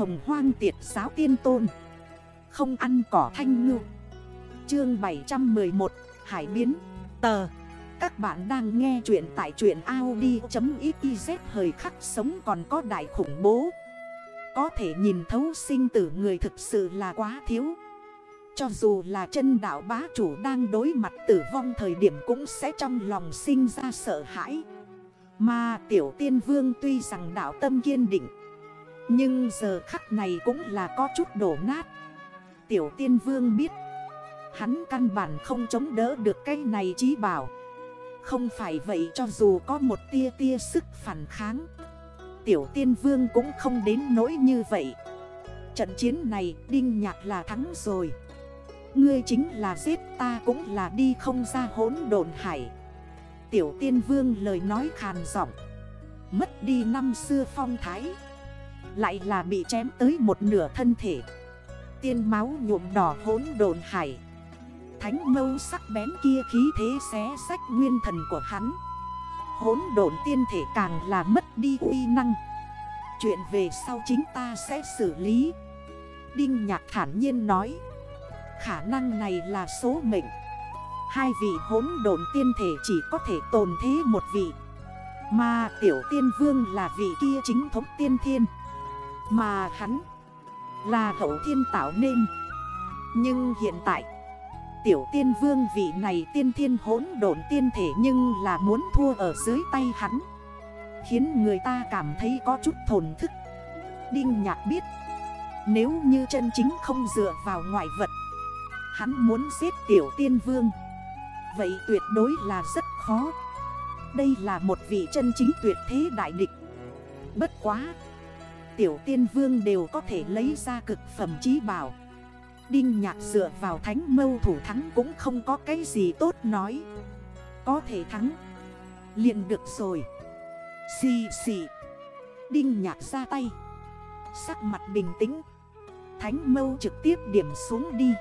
hồng hoang tiệt giáo tiên tôn. Không ăn cỏ thanh ngư. Chương 711 Hải biến. Tờ. Các bạn đang nghe chuyện tại chuyện Audi.xyz Thời khắc sống còn có đại khủng bố. Có thể nhìn thấu sinh tử người thực sự là quá thiếu. Cho dù là chân đạo bá chủ đang đối mặt tử vong thời điểm cũng sẽ trong lòng sinh ra sợ hãi. Mà tiểu tiên vương tuy rằng đạo tâm kiên định nhưng giờ khắc này cũng là có chút đổ nát. Tiểu tiên vương biết, Hắn căn bản không chống đỡ được cái này chí bảo. Không phải vậy cho dù có một tia tia sức phản kháng, Tiểu tiên vương cũng không đến nỗi như vậy. Trận chiến này Đinh Nhạc là thắng rồi. Ngươi chính là giết ta cũng là đi không ra hốn đồn hải. Tiểu tiên vương lời nói khàn giọng. Mất đi năm xưa phong thái. Lại là bị chém tới một nửa thân thể. Tiên máu nhuộm đỏ hốn đồn hải. Thánh mâu sắc bén kia khí thế xé sách nguyên thần của hắn. Hốn đồn tiên thể càng là mất đi uy năng. Chuyện về sau chính ta sẽ xử lý. Đinh nhạc thản nhiên nói. Khả năng này là số mệnh. Hai vị hốn đồn tiên thể chỉ có thể tồn thế một vị. Mà tiểu tiên vương là vị kia chính thống tiên thiên. Mà hắn là hậu thiên tạo nên. Nhưng hiện tại, Tiểu tiên vương vị này tiên thiên hỗn độn tiên thể Nhưng là muốn thua ở dưới tay hắn, Khiến người ta cảm thấy có chút thồn thức. Đinh nhạc biết, Nếu như chân chính không dựa vào ngoại vật, Hắn muốn giết tiểu tiên vương, Vậy tuyệt đối là rất khó. Đây là một vị chân chính tuyệt thế đại địch. Bất quá Tiểu tiên vương đều có thể lấy ra cực phẩm trí bảo. Đinh nhạc dựa vào thánh mâu thủ thắng cũng không có cái gì tốt nói. Có thể thắng. Liền được rồi. Xì xì. Đinh nhạc ra tay. Sắc mặt bình tĩnh. Thánh mâu trực tiếp điểm xuống đi.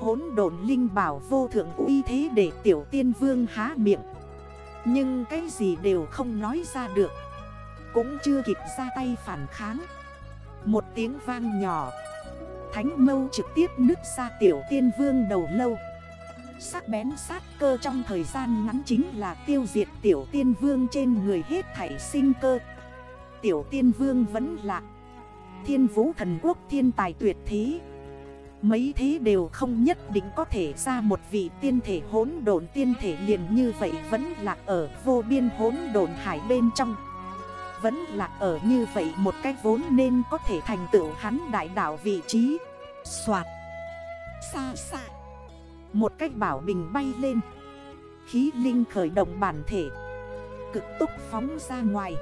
Hốn đồn linh bảo vô thượng uy thế để tiểu tiên vương há miệng. Nhưng cái gì đều không nói ra được. Cũng chưa kịp ra tay phản kháng. Một tiếng vang nhỏ. Thánh mâu trực tiếp nứt ra tiểu tiên vương đầu lâu. Sắc bén sát cơ trong thời gian ngắn chính là tiêu diệt tiểu tiên vương trên người hết thảy sinh cơ. Tiểu tiên vương vẫn lạc Thiên vũ thần quốc thiên tài tuyệt thế. Mấy thế đều không nhất định có thể ra một vị tiên thể hốn đồn tiên thể liền như vậy vẫn lạc ở vô biên hốn đồn hải bên trong. Vẫn lạc ở như vậy một cách vốn nên có thể thành tựu hắn đại đảo vị trí. Xoạt Xa xa Một cách bảo bình bay lên. Khí linh khởi động bản thể. Cực túc phóng ra ngoài.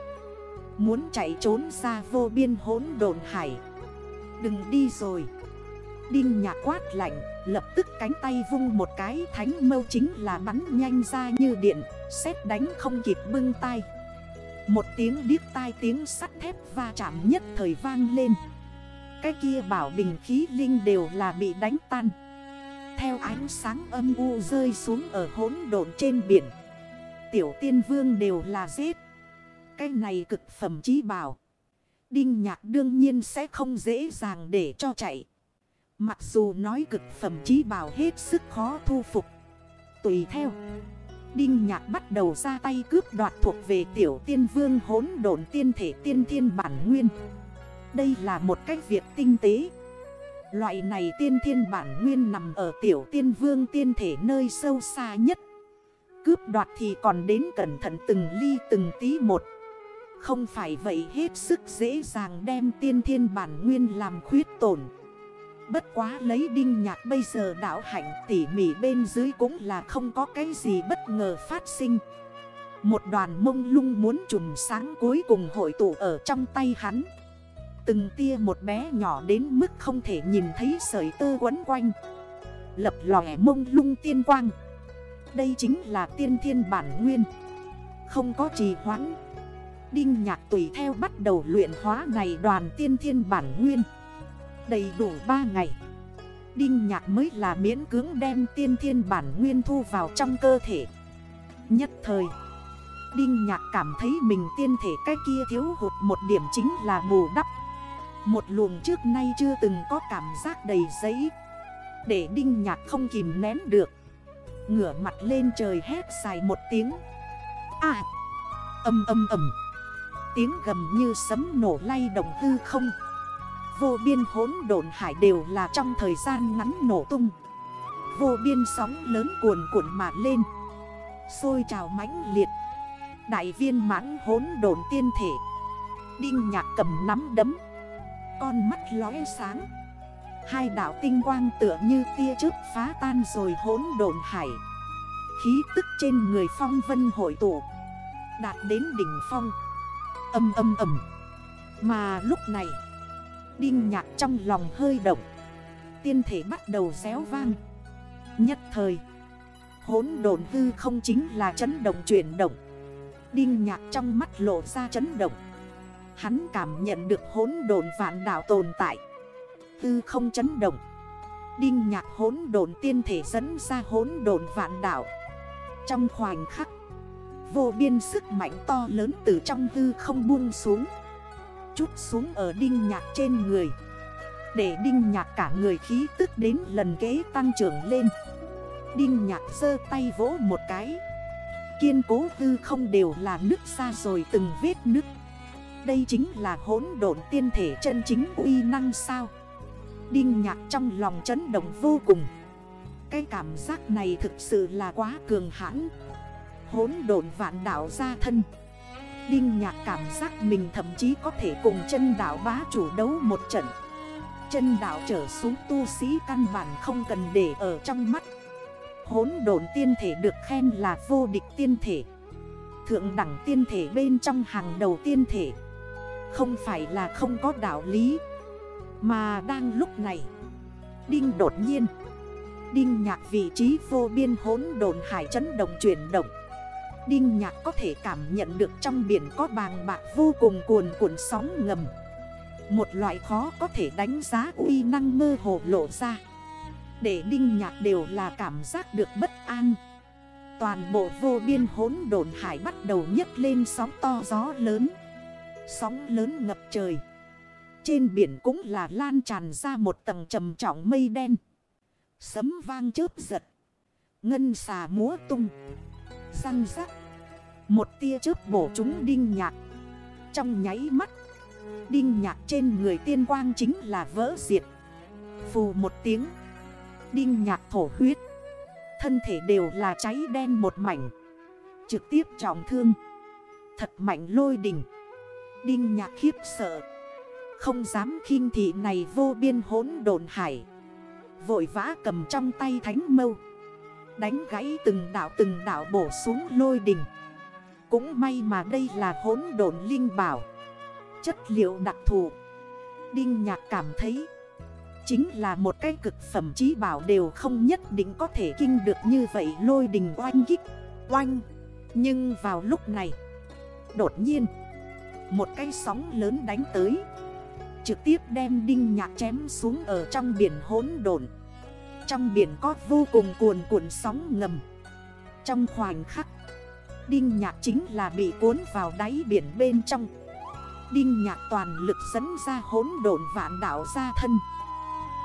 Muốn chạy trốn ra vô biên hốn đồn hải. Đừng đi rồi. Đinh nhạc quát lạnh, Lập tức cánh tay vung một cái, Thánh mâu chính là bắn nhanh ra như điện Xét đánh không kịp bưng tay một tiếng điếc tai tiếng sắt thép va chạm nhất thời vang lên. Cái kia bảo bình khí linh đều là bị đánh tan. Theo ánh sáng âm u rơi xuống ở hốn độn trên biển. Tiểu tiên vương đều là giết. Cái này cực phẩm chí bảo. Đinh nhạc đương nhiên sẽ không dễ dàng để cho chạy. Mặc dù nói cực phẩm chí bảo hết sức khó thu phục. Tùy theo. Đinh nhạc bắt đầu ra tay cướp đoạt thuộc về tiểu tiên vương hốn độn tiên thể tiên thiên bản nguyên. Đây là một cách việc tinh tế. Loại này tiên thiên bản nguyên nằm ở tiểu tiên vương tiên thể nơi sâu xa nhất. Cướp đoạt thì còn đến cẩn thận từng ly từng tí một. Không phải vậy hết sức dễ dàng đem tiên thiên bản nguyên làm khuyết tổn. Bất quá lấy đinh nhạc bây giờ đảo hạnh tỉ mỉ bên dưới cũng là không có cái gì bất ngờ phát sinh. Một đoàn mông lung muốn trùm sáng cuối cùng hội tụ ở trong tay hắn. Từng tia một bé nhỏ đến mức không thể nhìn thấy sợi tơ quấn quanh. Lập lòe mông lung tiên quang. Đây chính là tiên thiên bản nguyên. Không có trì hoãn. Đinh nhạc tùy theo bắt đầu luyện hóa này đoàn tiên thiên bản nguyên. Đầy đủ 3 ngày. Đinh nhạc mới là miễn cưỡng đem tiên thiên bản nguyên thu vào trong cơ thể. Nhất thời, Đinh nhạc cảm thấy mình tiên thể cái kia thiếu hụt một điểm chính là bù đắp. Một luồng trước nay chưa từng có cảm giác đầy giấy. Để đinh nhạc không kìm nén được. Ngửa mặt lên trời hét dài một tiếng. À Âm âm âm. Tiếng gầm như sấm nổ lay động hư không. Vô biên hốn độn hải đều là trong thời gian ngắn nổ tung. Vô biên sóng lớn cuồn cuộn mà lên. Xôi trào mãnh liệt. Đại viên mãn hốn độn tiên thể. Đinh nhạc cầm nắm đấm. Con mắt lóe sáng. Hai đảo tinh quang tựa như tia chớp phá tan rồi hốn độn hải. Khí tức trên người phong vân hội tụ. Đạt đến đỉnh phong. Âm âm âm Mà lúc này Đinh nhạc trong lòng hơi động. Tiên thể bắt đầu réo vang. Nhất thời Hốn đồn hư không chính là chấn động chuyển động. Đinh nhạc trong mắt lộ ra chấn động. Hắn cảm nhận được hốn đồn vạn đảo tồn tại. Hư không chấn động. Đinh nhạc hốn đồn tiên thể dẫn ra hốn đồn vạn đảo Trong khoảnh khắc, Vô biên sức mạnh to lớn từ trong hư không buông xuống. Chút xuống ở đinh nhạc trên người. Để đinh nhạc cả người khí tức đến lần kế tăng trưởng lên. Đinh nhạc sơ tay vỗ một cái. Kiên cố tư không đều là nước xa rồi từng vết nước Đây chính là hỗn độn tiên thể chân chính uy năng sao? Đinh nhạc trong lòng chấn động vô cùng. Cái cảm giác này thực sự là quá cường hãn. Hốn độn vạn đảo ra thân. Đinh nhạc cảm giác mình thậm chí có thể cùng chân đảo bá chủ đấu một trận. Chân đảo trở xuống tu sĩ căn bản không cần để ở trong mắt. Hốn đồn tiên thể được khen là vô địch tiên thể. Thượng đẳng tiên thể bên trong hàng đầu tiên thể. Không phải là không có đạo lý. Mà đang lúc này, Đinh đột nhiên, Đinh nhạc vị trí vô biên hốn đồn hải chấn động chuyển động. Đinh nhạc có thể cảm nhận được trong biển có bàng bạc vô cùng cuồn cuộn sóng ngầm. Một loại khó có thể đánh giá uy năng mơ hồ lộ ra. Để đinh nhạc đều là cảm giác được bất an. Toàn bộ vô biên hốn đồn hải bắt đầu nhấc lên sóng to gió lớn. Sóng lớn ngập trời. Trên biển cũng là lan tràn ra một tầng trầm trọng mây đen. Sấm vang chớp giật. Ngân xà múa tung. Răng rắc. Một tia chớp bổ chúng đinh nhạc. Trong nháy mắt, Đinh nhạc trên người tiên quang chính là vỡ diệt. Phù một tiếng, Đinh nhạc thổ huyết. Thân thể đều là cháy đen một mảnh. Trực tiếp trọng thương. Thật mạnh lôi đỉnh. Đinh nhạc khiếp sợ. Không dám khinh thị này vô biên hốn đồn hải. Vội vã cầm trong tay thánh mâu. Đánh gãy từng đảo từng đảo bổ xuống lôi đỉnh Cũng may mà đây là hốn đồn linh bảo. Chất liệu đặc thù. Đinh nhạc cảm thấy Chính là một cái cực phẩm trí bảo đều không nhất định có thể kinh được như vậy lôi đình oanh kích, Oanh. Nhưng vào lúc này, Đột nhiên, Một cái sóng lớn đánh tới, Trực tiếp đem đinh nhạc chém xuống ở trong biển hỗn đồn. Trong biển có vô cùng cuồn cuộn sóng ngầm. Trong khoảnh khắc, Đinh nhạc chính là bị cuốn vào đáy biển bên trong. Đinh nhạc toàn lực dẫn ra hỗn độn vạn đảo ra thân.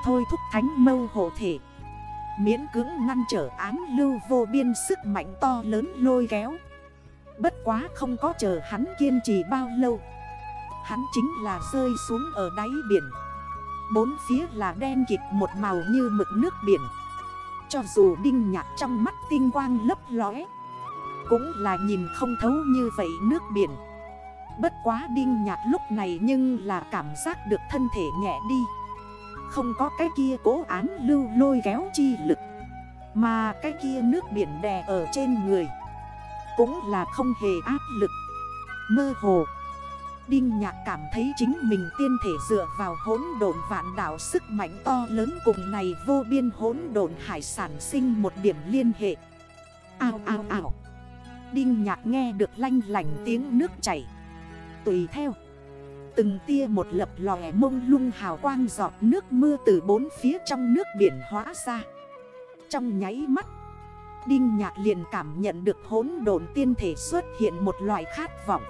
Thôi thúc thánh mâu hộ thể. Miễn cưỡng ngăn trở án lưu vô biên sức mạnh to lớn lôi kéo. Bất quá không có chờ hắn kiên trì bao lâu. Hắn chính là rơi xuống ở đáy biển. Bốn phía là đen kịt một màu như mực nước biển. Cho dù đinh nhạc trong mắt tinh quang lấp lóe, Cũng là nhìn không thấu như vậy nước biển. Bất quá đinh nhạc lúc này nhưng là cảm giác được thân thể nhẹ đi. Không có cái kia cố án lưu lôi kéo chi lực, Mà cái kia nước biển đè ở trên người, Cũng là không hề áp lực. Mơ hồ Đinh nhạc cảm thấy chính mình tiên thể dựa vào hốn độn vạn đảo sức mạnh to lớn cùng này vô biên hốn độn hải sản sinh một điểm liên hệ. Ao ao ao. Đinh nhạc nghe được lanh lành tiếng nước chảy. Tùy theo. Từng tia một lập lòe mông lung hào quang giọt nước mưa từ bốn phía trong nước biển hóa ra. Trong nháy mắt. Đinh nhạc liền cảm nhận được hốn đồn tiên thể xuất hiện một loại khát vọng.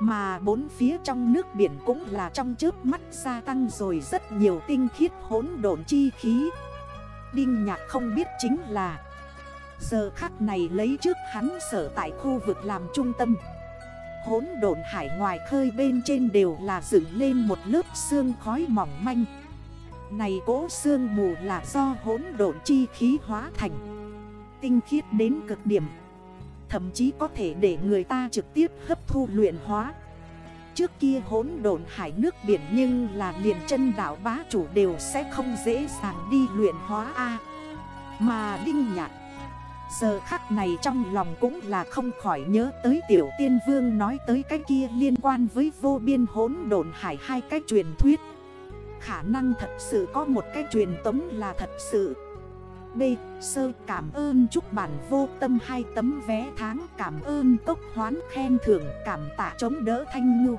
Mà bốn phía trong nước biển cũng là trong trước mắt gia tăng rồi rất nhiều tinh khiết hỗn độn chi khí. Đinh nhạc không biết chính là, Giờ khắc này lấy trước hắn sở tại khu vực làm trung tâm. Hốn độn hải ngoài khơi bên trên đều là dựng lên một lớp xương khói mỏng manh. Này cỗ xương mù là do hốn độn chi khí hóa thành. Tinh khiết đến cực điểm. Thậm chí có thể để người ta trực tiếp hấp thu luyện hóa. Trước kia hốn độn hải nước biển nhưng là liền chân đảo bá chủ đều sẽ không dễ dàng đi luyện hóa A. Mà Đinh Nhạc, Giờ khắc này trong lòng cũng là không khỏi nhớ tới tiểu tiên vương nói tới cái kia liên quan với vô biên hốn đồn hải hai cái truyền thuyết. Khả năng thật sự có một cái truyền tống là thật sự. B. Sơ, cảm ơn, chúc bản vô tâm hai tấm vé tháng, Cảm ơn tốc hoán, khen thưởng, cảm tạ, chống đỡ thanh ngưu